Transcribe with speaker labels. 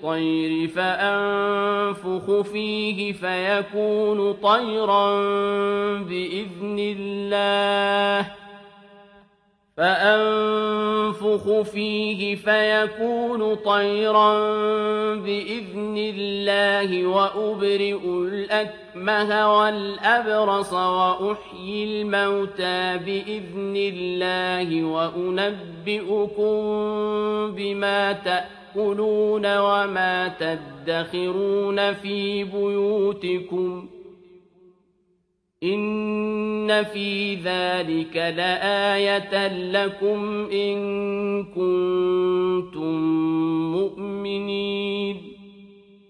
Speaker 1: الطَّيْرِ فَأَنفُخُ فِيهِ فَيَكُونُ طَيْرًا بِإِذْنِ اللَّهِ. فَأَنفُخُ فِيهِ فَيَكُونُ طَيْرًا بِإِذْنِ اللَّهِ وَأُبْرِئُ الْأَكْمَهَ وَالْأَبْرَصَ وَأُحْيِي الْمَوْتَىٰ بِإِذْنِ اللَّهِ وَأُنَبِّئُكُم بِمَا تَأْكُلُونَ وَمَا تَدَّخِرُونَ فِي بُيُوتِكُمْ ۚ إِنَّ فِي ذَٰلِكَ لَآيَةً لَّكُمْ إِن كُنتُم